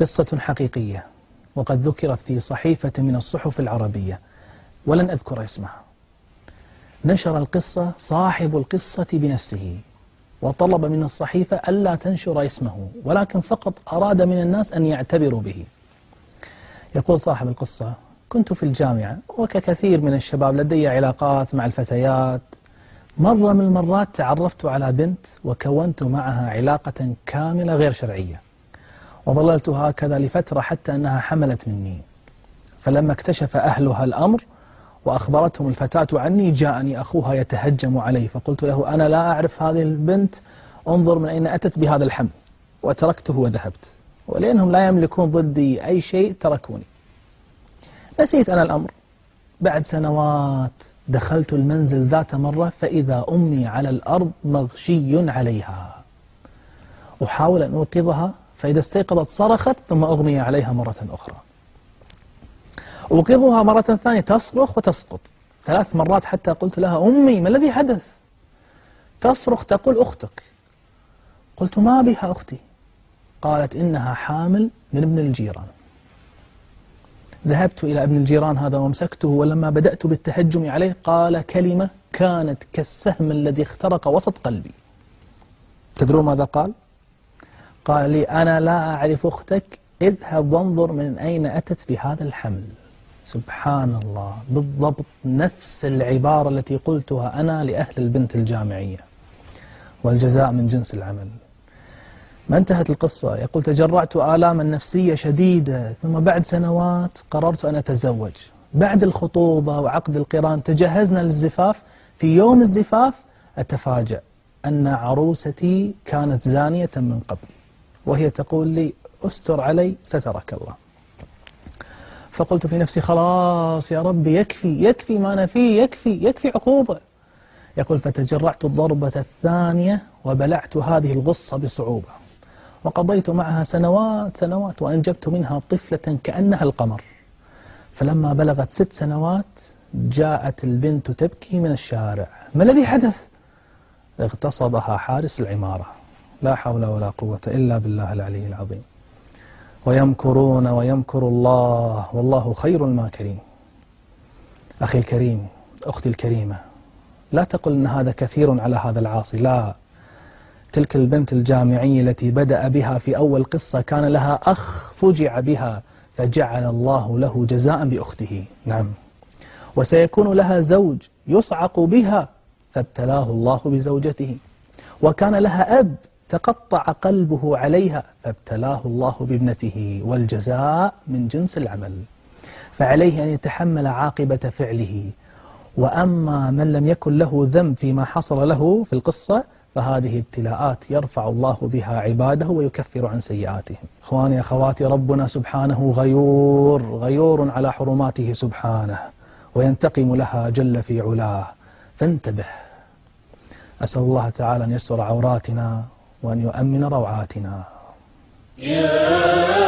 قصة حقيقية وقد ذكرت في صحيفة من الصحف العربية ولن أذكر اسمها. نشر القصة صاحب القصة بنفسه وطلب من الصحيفة ألا تنشر اسمه ولكن فقط أراد من الناس أن يعتبروا به. يقول صاحب القصة كنت في الجامعة وككثير من الشباب لدي علاقات مع الفتيات. مرة من المرات تعرفت على بنت وكونت معها علاقة كاملة غير شرعية. وظللت هكذا لفترة حتى أنها حملت مني. فلما اكتشف أهلها الأمر وأخبرتهم الفتاة عني جاءني أخوها يتهجم علي. فقلت له أنا لا أعرف هذه البنت انظر من أين أتت بهذا الحمل. وتركته وذهبت. ولأنهم لا يملكون ضدي أي شيء تركوني. نسيت أنا الأمر. بعد سنوات دخلت المنزل ذات مرة فإذا أمي على الأرض مغشي عليها. أحاول أن أوقظها فإذا استيقظت صرخت ثم أغمي عليها مرة أخرى. أوقظها مرة ثانية تصرخ وتسقط. ثلاث مرات حتى قلت لها أمي ما الذي حدث؟ تصرخ تقول أختك. قلت ما بها أختي؟ قالت إنها حامل من ابن الجيران. ذهبت إلى ابن الجيران هذا ومسكته ولما بدأت بالتهجم عليه قال كلمة كانت كالسهم الذي اخترق وسط قلبي. تدرون ماذا قال؟ قال لي أنا لا أعرف أختك اذهب وانظر من أين أتت بهذا الحمل. سبحان الله بالضبط نفس العبارة التي قلتها أنا لأهل البنت الجامعية والجزاء من جنس العمل. ما انتهت القصة؟ يقول تجرعت آلاما نفسية شديدة ثم بعد سنوات قررت أن أتزوج. بعد الخطوبة وعقد القران تجهزنا للزفاف. في يوم الزفاف أتفاجأ أن عروستي كانت زانية من قبل. وهي تقول لي أستر علي سترك الله. فقلت في نفسي خلاص يا ربي يكفي يكفي ما أنا فيه يكفي يكفي عقوبة. يقول فتجرعت الضربة الثانية وبلعت هذه الغصة بصعوبة وقضيت معها سنوات سنوات وأنجبت منها طفلة كأنها القمر. فلما بلغت ست سنوات جاءت البنت تبكي من الشارع. ما الذي حدث؟ اغتصبها حارس العمارة. لا حول ولا قوة إلا بالله العلي العظيم. ويمكرون ويمكر الله والله خير الماكرين. أخي الكريم أختي الكريمة لا تقل أن هذا كثير على هذا العاصي. لا تلك البنت الجامعية التي بدأ بها في أول قصة كان لها أخ فجع بها فجعل الله له جزاء بأخته. نعم. وسيكون لها زوج يصعق بها فابتلاه الله بزوجته. وكان لها أب تقطع قلبه عليها فابتلاه الله بابنته والجزاء من جنس العمل. فعليه أن يتحمل عاقبة فعله. وأما من لم يكن له ذنب فيما حصل له في القصة فهذه ابتلاءات يرفع الله بها عباده ويكفر عن سيئاتهم. إخواني أخواتي ربنا سبحانه غيور غيور على حرماته سبحانه وينتقم لها جل في علاه. فانتبه. أسأل الله تعالى أن يسر عوراتنا وأن يؤمن روعاتنا. يا